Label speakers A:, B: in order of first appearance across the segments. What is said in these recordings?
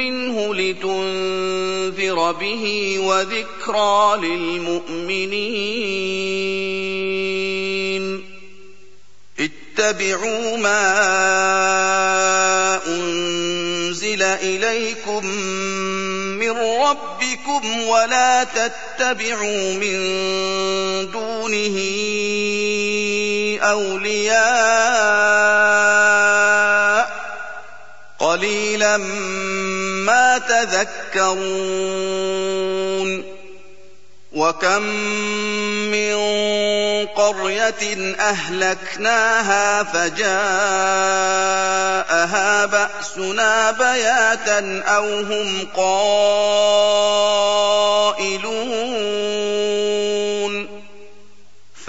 A: منه لتنذر به وذكرى للمؤمنين. اتبعوا ما أنزل إليكم من ربكم ولا تتبعوا من دونه أولياء قليلا ما تذكرون. وكم من قرية أهلكناها فجاءها بأسنا بياتا أو هم قائلون.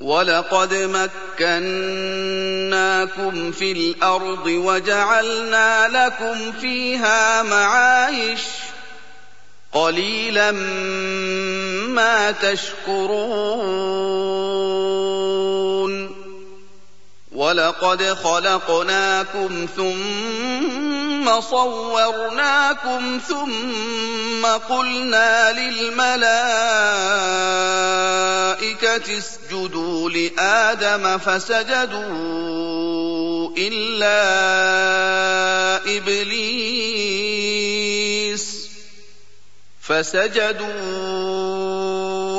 A: ولقد مكناكم في الأرض وجعلنا لكم فيها معايش قليلا ما تشكرون ولقد خلقناكم ثم صورناكم ثم قلنا للملائكة اسجدوا لآدم فسجدوا إلا إبليس فسجدوا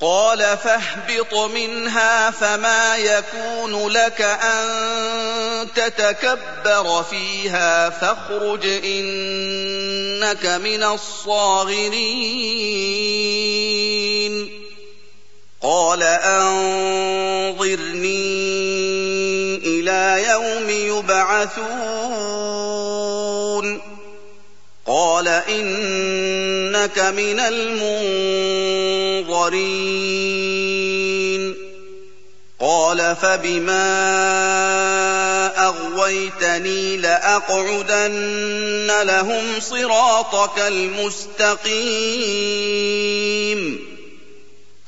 A: قال فاهبط منها فما يكون لك أن تتكبر فيها فاخرج إنك من الصاغرين. قال أنظرني إلى يوم يبعثون. قال إنك من المنظرين قال فبما أغويتني لأقعدن لهم صراطك المستقيم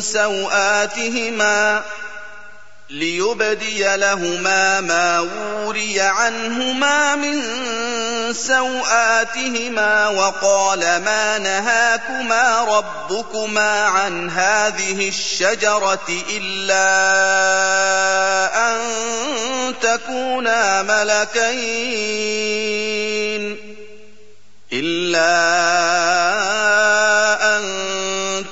A: سوآتهما ليبدي لهما ما وري عنهما من سوآتهما وقال ما نهاكما ربكما عن هذه الشجرة إلا أن تكونا ملكين إلا أن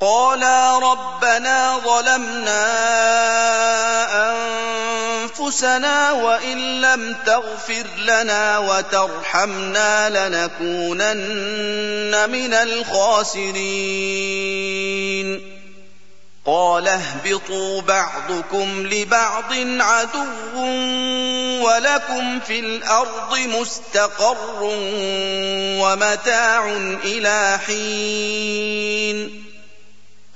A: قالا ربنا ظلمنا أنفسنا وإن لم تغفر لنا وترحمنا لنكونن من الخاسرين. قال اهبطوا بعضكم لبعض عدو ولكم في الأرض مستقر ومتاع إلى حين.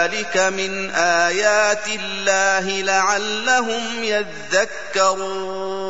A: ذلك من آيات الله لعلهم يذكرون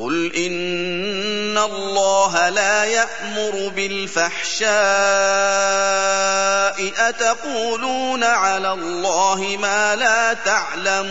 A: قل إن الله لا يأمر بالفحشاء أتقولون على الله ما لا تعلمون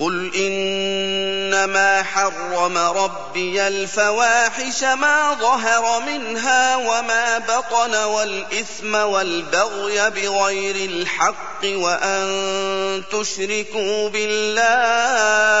A: قل إنما حرم ربي الفواحش ما ظهر منها وما بطن والإثم والبغي بغير الحق وأن تشركوا بالله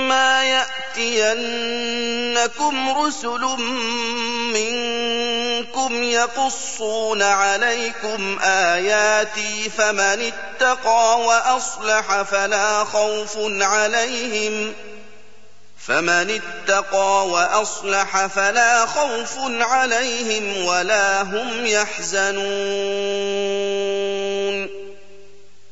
A: إما يأتينكم رسل منكم يقصون عليكم آياتي فمن اتقى وأصلح فلا خوف عليهم فمن اتقى وأصلح فلا خوف عليهم ولا هم يحزنون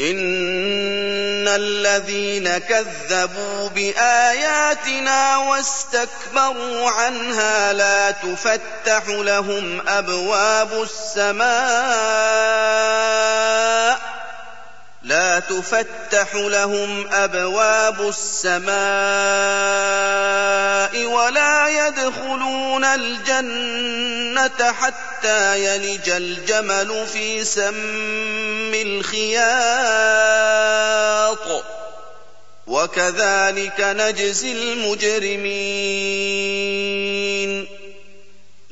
A: إن الذين كذبوا بآياتنا واستكبروا عنها لا تفتح لهم أبواب السماء لا تفتح لهم أبواب السماء ولا يدخلون الجنة حتى يلج الجمل في سم الخياط. وكذلك نجزي المجرمين.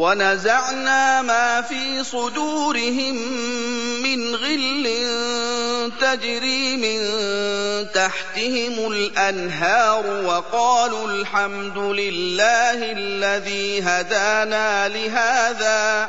A: ونزعنا ما في صدورهم من غل تجري من تحتهم الأنهار وقالوا الحمد لله الذي هدانا لهذا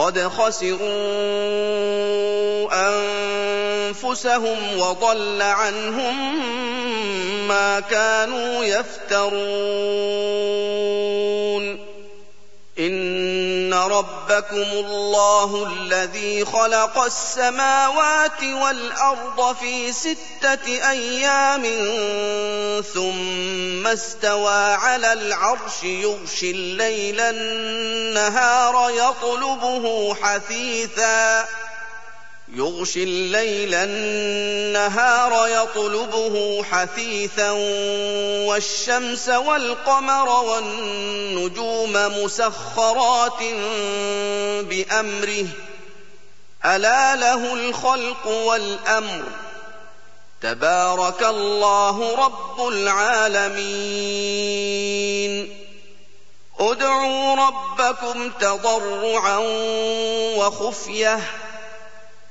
A: قد خسروا أنفسهم وضل عنهم ما كانوا يفترون. إن ربكم الله الذي خلق السماوات والأرض في ستة أيام ثم استوى على العرش يغشي الليل النهار يطلبه حثيثاً يغشي الليل النهار يطلبه حثيثا والشمس والقمر والنجوم مسخرات بأمره. ألا له الخلق والأمر. تبارك الله رب العالمين. ادعوا ربكم تضرعا وخفية.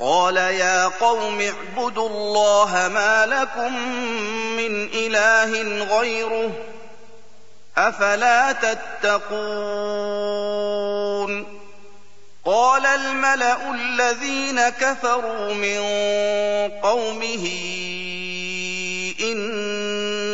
A: قال يا قوم اعبدوا الله ما لكم من إله غيره أفلا تتقون قال الملأ الذين كفروا من قومه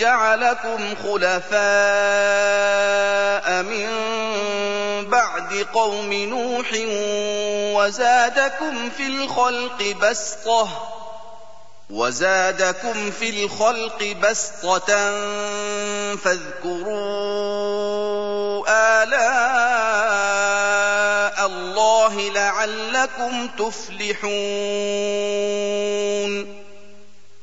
A: جعلكم خلفاء من بعد قوم نوح وزادكم في الخلق بسطة وزادكم في الخلق بسطة فاذكروا آلاء الله لعلكم تفلحون.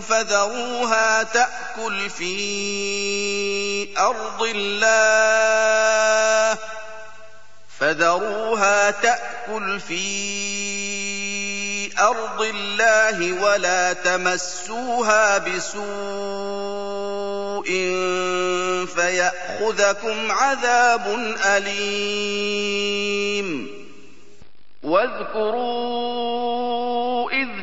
A: فذروها تأكل في أرض الله. فذروها تأكل في أرض الله ولا تمسوها بسوء فيأخذكم عذاب أليم. واذكروا إذ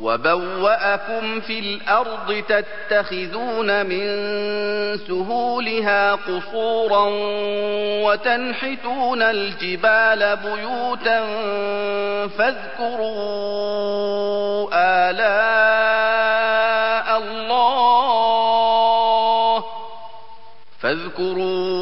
A: وبوأكم في الأرض تتخذون من سهولها قصورا وتنحتون الجبال بيوتا فاذكروا آلاء الله فاذكروا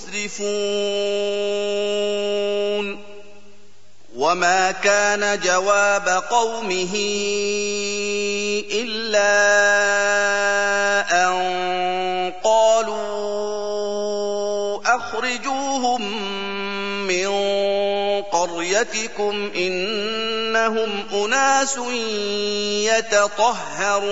A: مسرفون وما كان جواب قومه إلا أن قالوا أخرجوهم من قريتكم إنهم أناس يتطهرون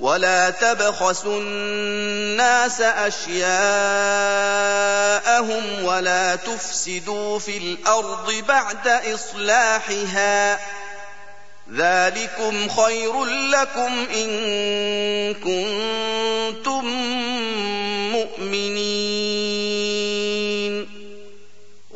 A: ولا تبخسوا الناس اشياءهم ولا تفسدوا في الأرض بعد اصلاحها ذلكم خير لكم ان كنتم مؤمنين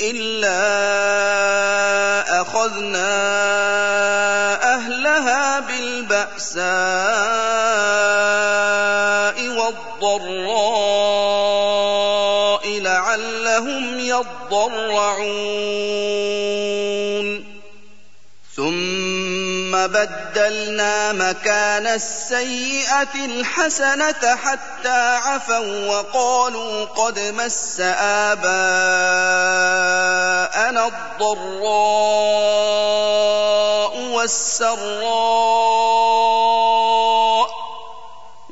A: إلا أخذنا أهلها بالبأساء والضراء لعلهم يضرعون. بدلنا مكان السيئة الحسنة حتى عفوا وقالوا قد مس آباءنا الضراء والسراء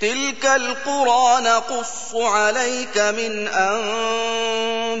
A: تلك القرى نقص عليك من أنبائها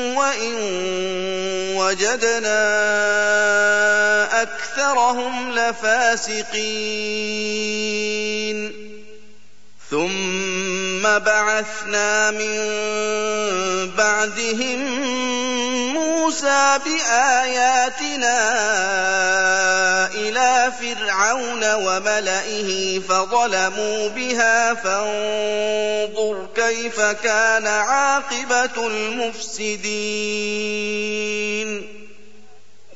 A: وان وجدنا اكثرهم لفاسقين ثم بعثنا من بعدهم موسى بآياتنا إلى فرعون وملئه فظلموا بها فانظر كيف كان عاقبة المفسدين.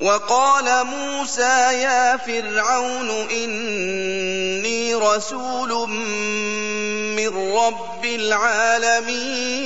A: وقال موسى يا فرعون إني رسول من رب العالمين.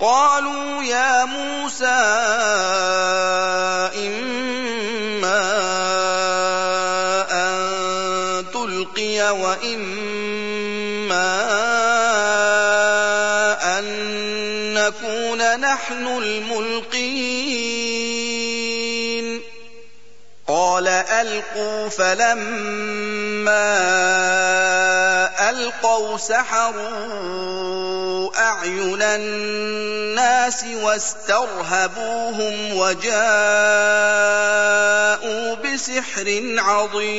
A: قالوا يا موسى إما أن تلقي وإما قال ألقوا فلما ألقوا سحروا أعين الناس واسترهبوهم وجاءوا بسحر عظيم.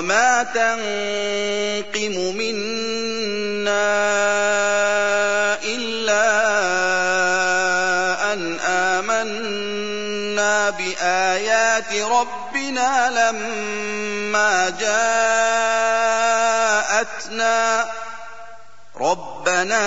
A: وما تنقم منا إلا أن آمنا بآيات ربنا لما جاءتنا ربنا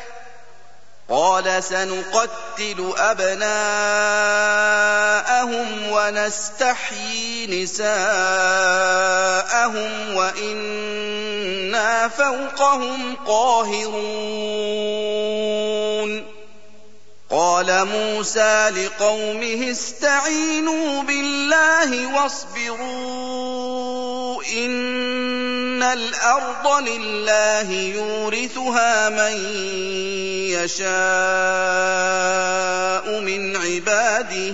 A: قال سنقتل أبناءهم ونستحيي نساءهم وإنا فوقهم قاهرون. قال موسى لقومه استعينوا بالله واصبروا إن الأرض لله يورثها من يشاء من عباده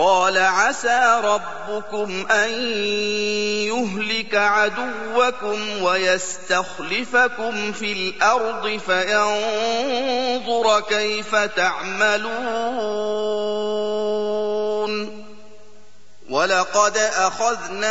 A: قال عسى ربكم أن يهلك عدوكم ويستخلفكم في الأرض فينظر كيف تعملون ولقد أخذنا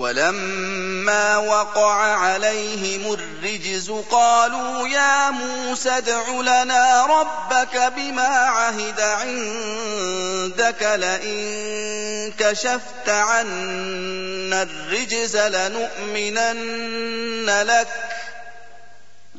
A: ولما وقع عليهم الرجز قالوا يا موسى ادع لنا ربك بما عهد عندك لئن كشفت عنا الرجز لنؤمنن لك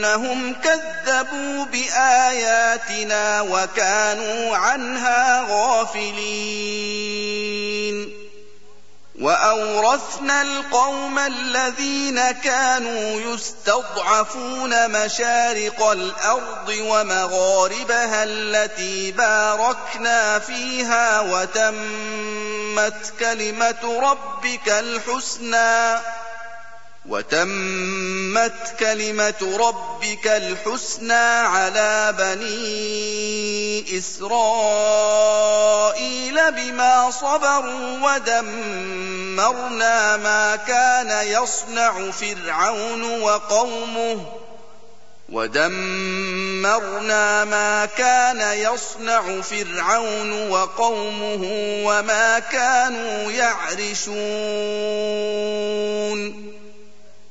A: بأنهم كذبوا بآياتنا وكانوا عنها غافلين. وأورثنا القوم الذين كانوا يستضعفون مشارق الأرض ومغاربها التي باركنا فيها وتمت كلمة ربك الحسنى. وتمت كلمة ربك الحسنى على بني إسرائيل بما صبروا ودمرنا ما كان يصنع فرعون وقومه ودمرنا ما كان يصنع فرعون وقومه وما كانوا يعرشون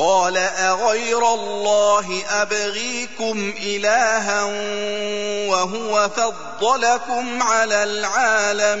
A: قال أغير الله أبغيكم إلها وهو فضلكم على العالمين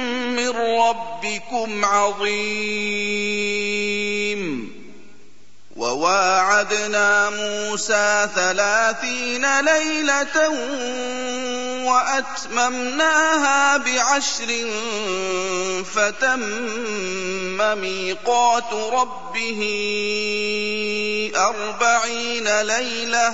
A: ربكم عظيم. وواعدنا موسى ثلاثين ليلة وأتممناها بعشر فتم ميقات ربه أربعين ليلة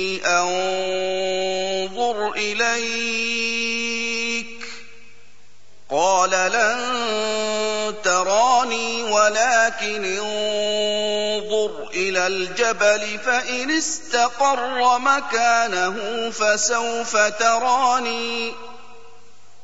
A: أنظر إليك. قال لن تراني ولكن انظر إلى الجبل فإن استقر مكانه فسوف تراني.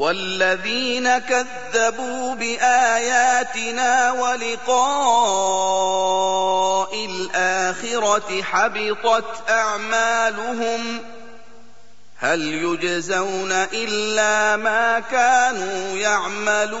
A: والذين كذبوا بآياتنا ولقاء الآخرة حبطت أعمالهم هل يجزون إلا ما كانوا يعملون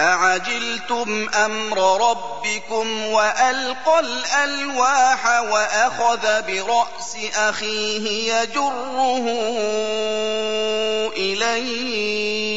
A: أعجلتم أمر ربكم وألقى الألواح وأخذ برأس أخيه يجره إليه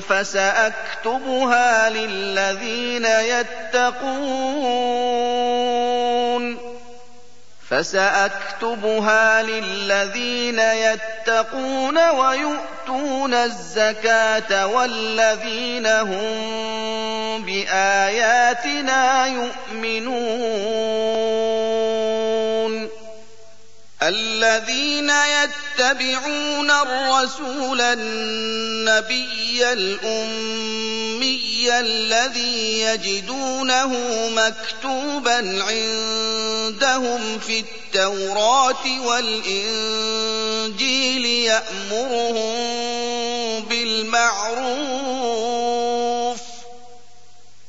A: فسأكتبها للذين يتقون. فسأكتبها للذين يتقون ويؤتون الزكاة والذين هم بآياتنا يؤمنون. الذين يتبعون الرسول النبي الأمي الذي يجدونه مكتوبا عندهم في التوراة والإنجيل يأمرهم بالمعروف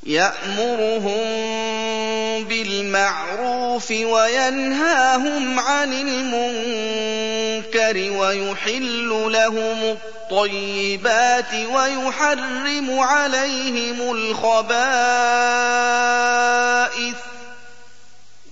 A: يأمرهم بالمعروف وينهاهم عن المنكر ويحل لهم الطيبات ويحرم عليهم الخبائث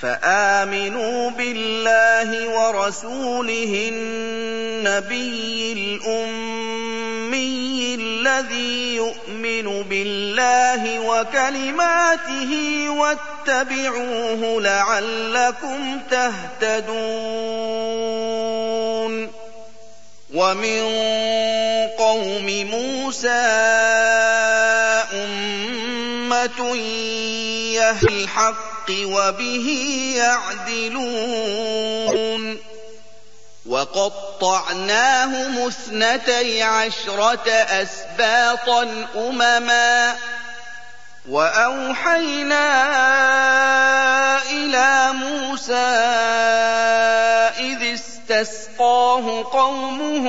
A: فآمنوا بالله ورسوله النبي الأمي الذي يؤمن بالله وكلماته واتبعوه لعلكم تهتدون ومن قوم موسى أمة يهدي الحق وبه يعدلون. وقطعناهم اثنتي عشرة أسباطا أمما. وأوحينا إلى موسى إذ استسقاه قومه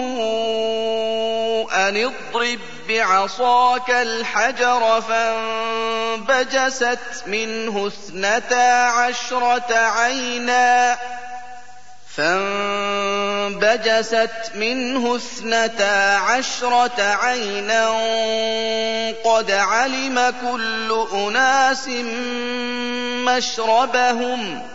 A: أن اضرب بعصاك الحجر فانبجست منه اثنتا عشرة عينا. فانبجست منه اثنتا عشرة عينا. قد علم كل أناس مشربهم.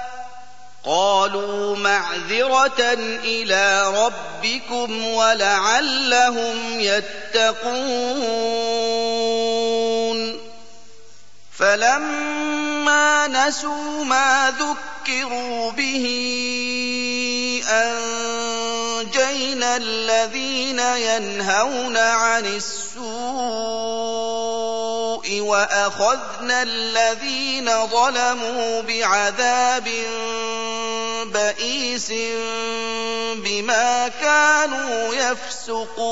A: قالوا معذرة إلى ربكم ولعلهم يتقون. فلما نسوا ما ذكروا به أنجينا الذين ينهون عن السوء وأخذنا الذين ظلموا بعذاب بئيس بما كانوا يفسقون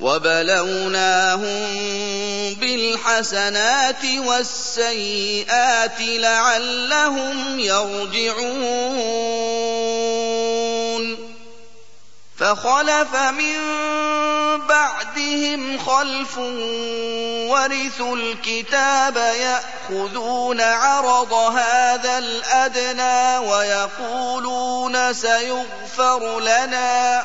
A: وبلوناهم بالحسنات والسيئات لعلهم يرجعون. فخلف من بعدهم خلف ورثوا الكتاب يأخذون عرض هذا الأدنى ويقولون سيغفر لنا.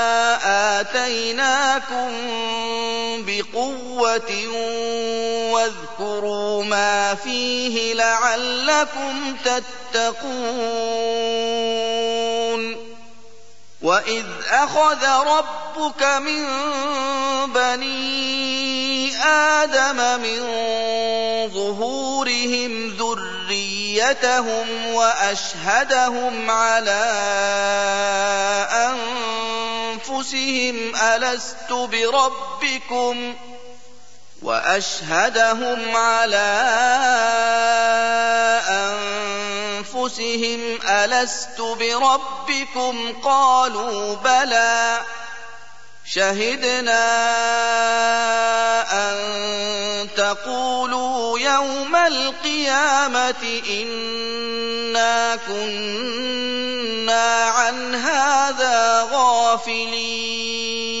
A: بقوة واذكروا ما فيه لعلكم تتقون وإذ أخذ ربك من بني آدم من ظهورهم ذريتهم وأشهدهم على أنفسهم ألست بربكم وأشهدهم على أنفسهم ألست بربكم؟ قالوا بلى. شهدنا أن تقولوا يوم القيامة إنا كنا عن هذا غافلين.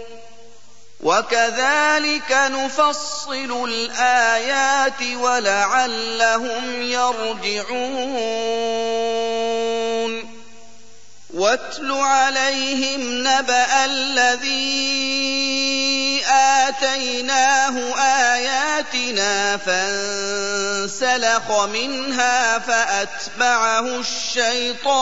A: وكذلك نفصل الآيات ولعلهم يرجعون. واتل عليهم نبأ الذي آتيناه آياتنا فانسلخ منها فأتبعه الشيطان.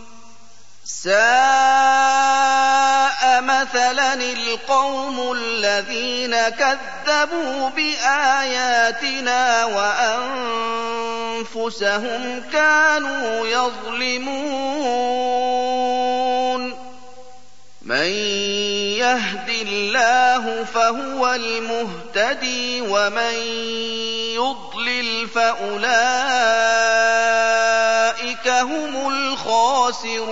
A: ساء مثلا القوم الذين كذبوا بآياتنا وأنفسهم كانوا يظلمون. من يهد الله فهو المهتدي ومن يضلل فأولئك هم الخاسرون.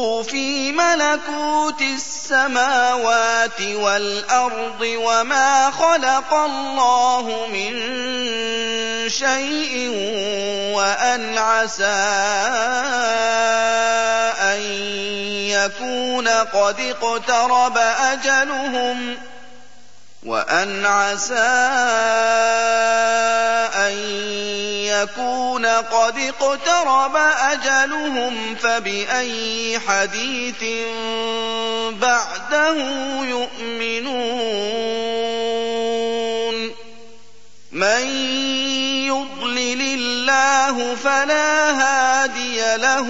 A: ملكوت السماوات والأرض وما خلق الله من شيء وأن عسى أن يكون قد اقترب أجلهم وأن عسى أن يكون قد اقترب أجلهم فبأي حديث بعده يؤمنون؟ من يضلل الله فلا هادي له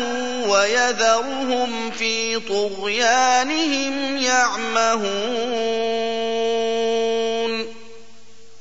A: ويذرهم في طغيانهم يعمهون.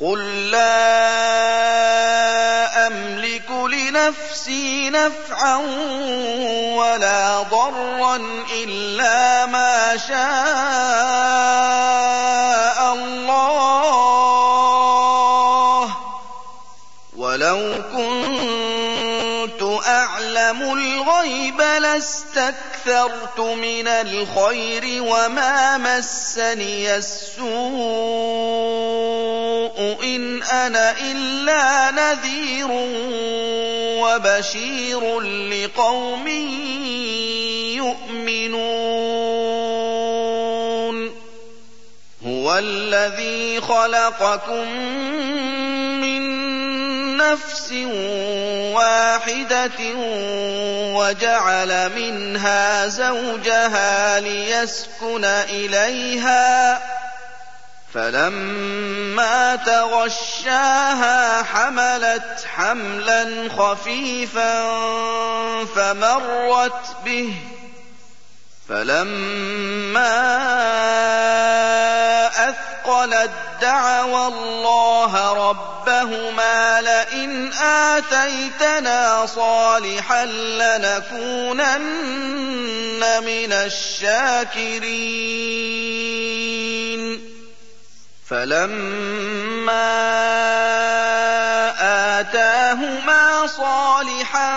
A: قل لا أملك لنفسي نفعا ولا ضرا إلا ما شاء الله ولو كنت أعلم الغيب لاستكثرت من الخير وما مسني السوء إن أنا إلا نذير وبشير لقوم يؤمنون. هو الذي خلقكم نفس واحدة وجعل منها زوجها ليسكن إليها فلما تغشاها حملت حملا خفيفا فمرت به فلما أثقلت دعوى الله ربهما لئن آتيتنا صالحا لنكونن من الشاكرين فلما آتاهما صالحا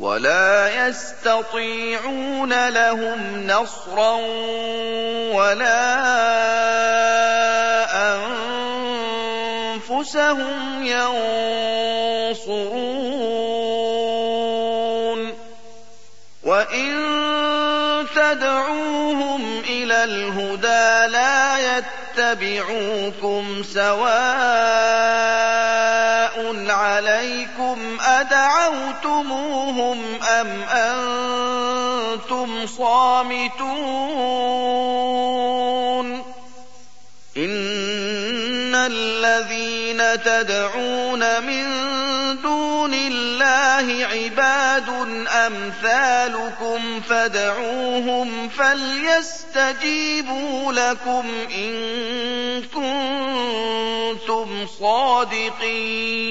A: ولا يستطيعون لهم نصرا ولا أنفسهم ينصرون وإن تدعوهم إلى الهدى لا يتبعوكم سواء عليكم أدعوتموهم أم أنتم صامتون إن الذين تدعون من دون الله عباد أمثالكم فادعوهم فليستجيبوا لكم إن كنتم صادقين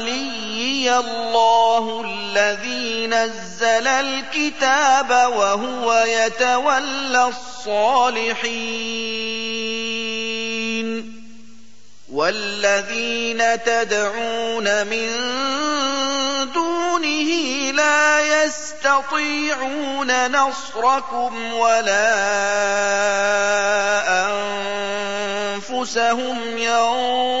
A: وليي الله الذي نزل الكتاب وهو يتولى الصالحين والذين تدعون من دونه لا يستطيعون نصركم ولا أنفسهم ينصرون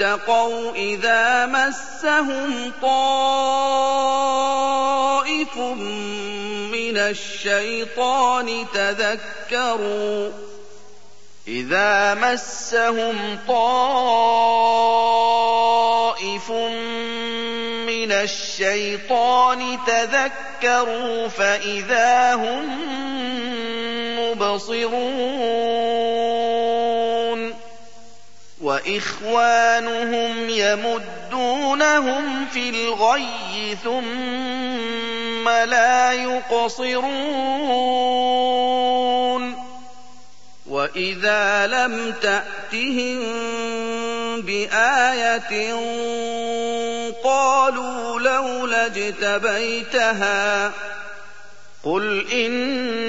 A: اتقوا إذا مسهم طائف من الشيطان تذكروا إذا مسهم طائف من الشيطان تذكروا فإذا هم مبصرون وإخوانهم يمدونهم في الغي ثم لا يقصرون وإذا لم تأتهم بآية قالوا لولا اجتبيتها قل إنما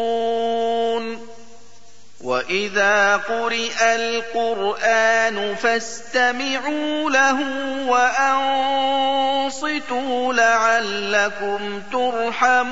A: وإذا قرئ القرآن فاستمعوا له وأنصتوا لعلكم ترحمون.